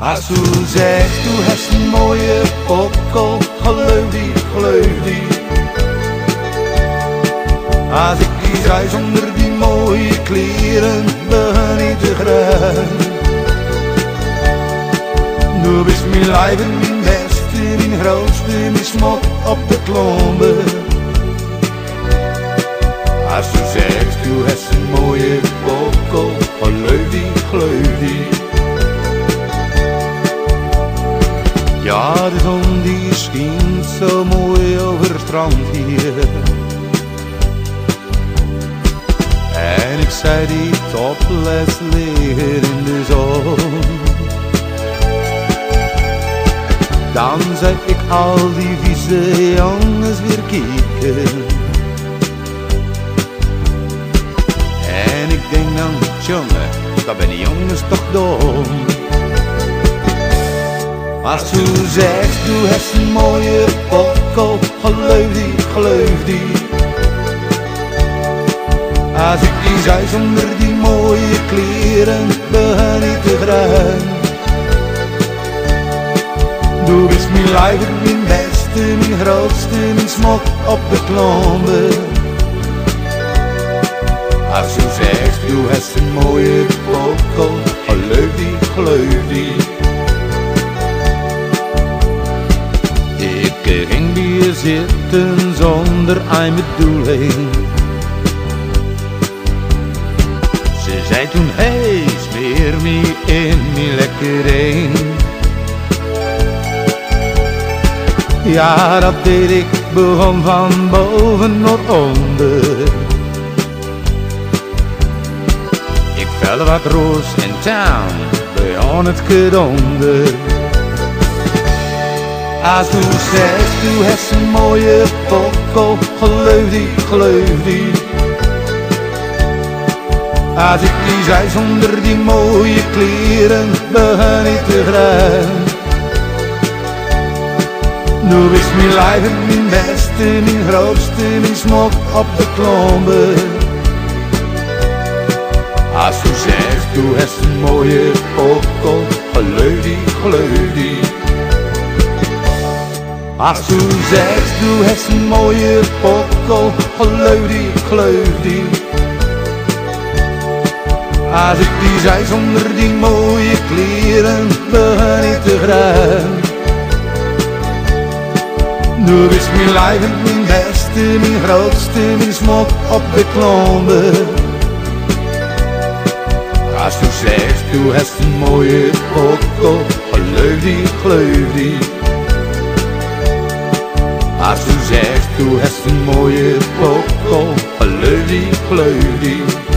Als du zegt, du hast een mooie pokkel, geloof die. Als ik die zei zonder die mooie kleren, begin ik te graan. Du bist mijn leven, mijn beste, mijn grootste, mijn smok op de klombe. Als du zegt, Ja, de zon die schijnt zo mooi over het strand hier. En ik zei die topless liggen in de zon. Dan zag ik al die vieze jongens weer kijken. En ik denk dan, jongen, dat ben die jongens toch dom. Als du zegt, du hast een mooie pokkel, geloof die, geloof die. Als ik die zei zonder die mooie kleren, begin ik te graan. Du bist mijn leven, mijn beste, mijn grootste, mijn smok op de klombe. Als du zegt, du hast een mooie pokkel, geloof die, geloof die. Ik ging hier zitten zonder een bedoeling. Ze zei toen, hey, smeer me in mijn lekkering. Ja, dat deed ik, begon van boven naar onder. Ik velde wat roos in town, begon het gedonder. Du zegt, du hast een mooie pokkel, geloof die, geloof die. Als ik die zei zonder die mooie kleren, begin ik te graan. Du bist mijn leven, mijn beste, mijn grootste, mijn smok op de klombe. Als du zegt, du hast een mooie pokkel, geloof die, geloof die. Als du zegt, du hast een mooie pokkel, geloof die. Als ik die zei zonder die mooie kleren, begin ik te graan. Du bist mijn leven, mijn beste, mijn grootste, mijn smok op de klombe. Als du zegt, hast een mooie pokkel, geloof die, du zegt, du hast een mooie pokkel, geloof die, geloof die.